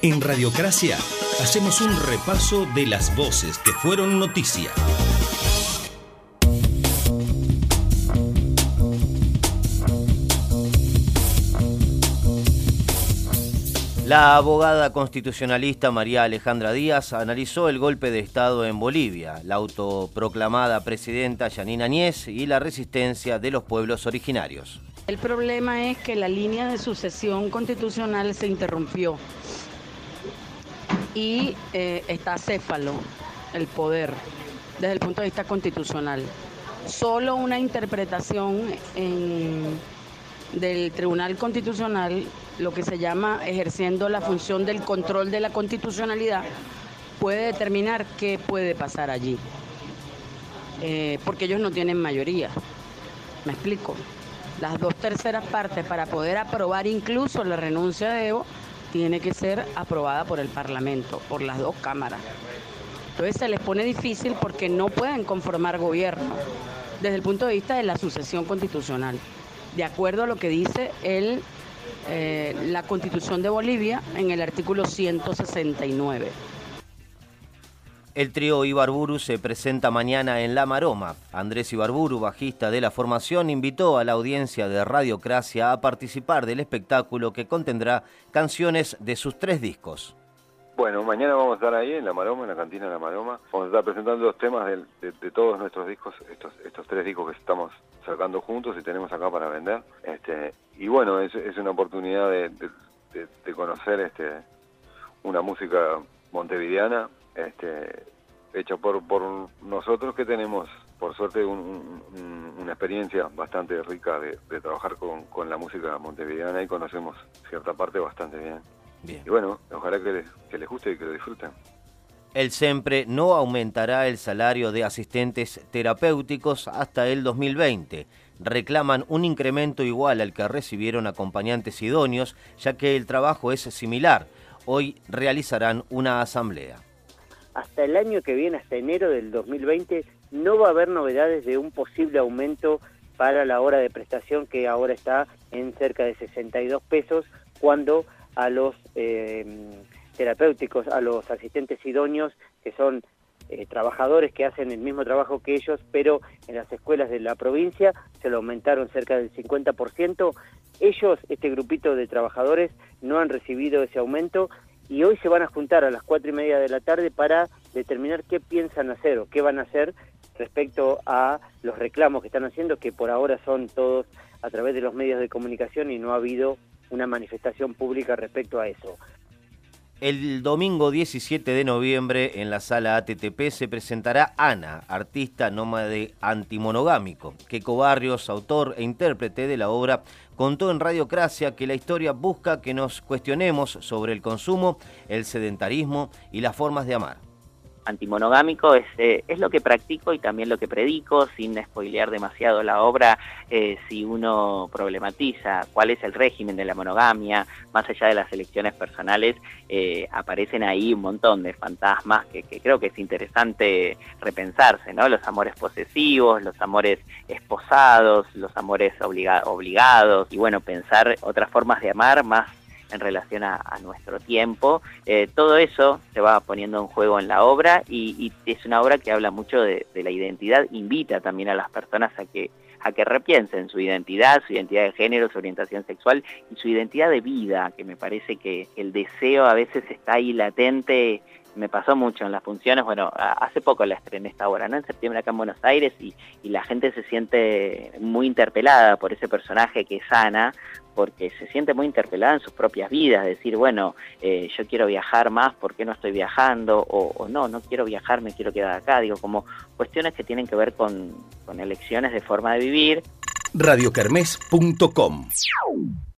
En Radiocracia hacemos un repaso de las voces que fueron noticia. La abogada constitucionalista María Alejandra Díaz analizó el golpe de Estado en Bolivia, la autoproclamada presidenta Yanina Añez y la resistencia de los pueblos originarios. El problema es que la línea de sucesión constitucional se interrumpió y eh, está céfalo el poder desde el punto de vista constitucional. Solo una interpretación del Tribunal Constitucional, lo que se llama ejerciendo la función del control de la constitucionalidad, puede determinar qué puede pasar allí. Eh, porque ellos no tienen mayoría. ¿Me explico? Las dos terceras partes para poder aprobar incluso la renuncia de Evo tiene que ser aprobada por el Parlamento, por las dos cámaras. Entonces se les pone difícil porque no pueden conformar gobierno desde el punto de vista de la sucesión constitucional, de acuerdo a lo que dice el, eh, la Constitución de Bolivia en el artículo 169. El trío Ibarburu se presenta mañana en La Maroma. Andrés Ibarburu, bajista de la formación, invitó a la audiencia de Radiocracia a participar del espectáculo que contendrá canciones de sus tres discos. Bueno, mañana vamos a estar ahí en La Maroma, en la cantina de La Maroma. Vamos a estar presentando los temas de, todos nuestros discos, estos, tres discos que estamos sacando juntos y tenemos acá para vender. Este, y bueno, es, una oportunidad de, de conocer este, una música montevideana este, hecha por, por nosotros que tenemos, por suerte, una experiencia bastante rica de, trabajar con, la música montevideana y conocemos cierta parte bastante bien. Y bueno, ojalá que les, que les guste y que lo disfruten. El SEMPRE no aumentará el salario de asistentes terapéuticos hasta el 2020. Reclaman un incremento igual al que recibieron acompañantes idóneos, ya que el trabajo es similar. Hoy realizarán una asamblea hasta el año que viene, hasta enero del 2020, no va a haber novedades de un posible aumento para la hora de prestación que ahora está en cerca de 62 pesos, cuando a los eh, terapéuticos, a los asistentes idóneos, que son eh, trabajadores que hacen el mismo trabajo que ellos, pero en las escuelas de la provincia se lo aumentaron cerca del 50%. Ellos, este grupito de trabajadores, no han recibido ese aumento y hoy se van a juntar a las cuatro y media de la tarde para determinar qué piensan hacer o qué van a hacer respecto a los reclamos que están haciendo, que por ahora son todos a través de los medios de comunicación y no ha habido una manifestación pública respecto a eso. El domingo 17 de noviembre en la sala ATTP se presentará Ana, artista nómade antimonogámico. Queco Barrios, autor e intérprete de la obra, contó en Radiocracia que la historia busca que nos cuestionemos sobre el consumo, el sedentarismo y las formas de amar antimonogámico es, eh, es lo que practico y también lo que predico, sin spoilear demasiado la obra, eh, si uno problematiza cuál es el régimen de la monogamia, más allá de las elecciones personales, eh, aparecen ahí un montón de fantasmas que, creo que es interesante repensarse, ¿no? Los amores posesivos, los amores esposados, los amores obligados, y bueno, pensar otras formas de amar más en relación a, nuestro tiempo. Eh, todo eso se va poniendo en juego en la obra y, es una obra que habla mucho de, la identidad, invita también a las personas a que a que repiensen su identidad, su identidad de género, su orientación sexual y su identidad de vida, que me parece que el deseo a veces está ahí latente me pasó mucho en las funciones, bueno, hace poco la estrené esta obra, ¿no? En septiembre acá en Buenos Aires y, la gente se siente muy interpelada por ese personaje que es Ana, porque se siente muy interpelada en sus propias vidas, decir, bueno, eh, yo quiero viajar más, ¿por qué no estoy viajando? O, no, no quiero viajar, me quiero quedar acá, digo, como cuestiones que tienen que ver con, con elecciones de forma de vivir. radiocarmes.com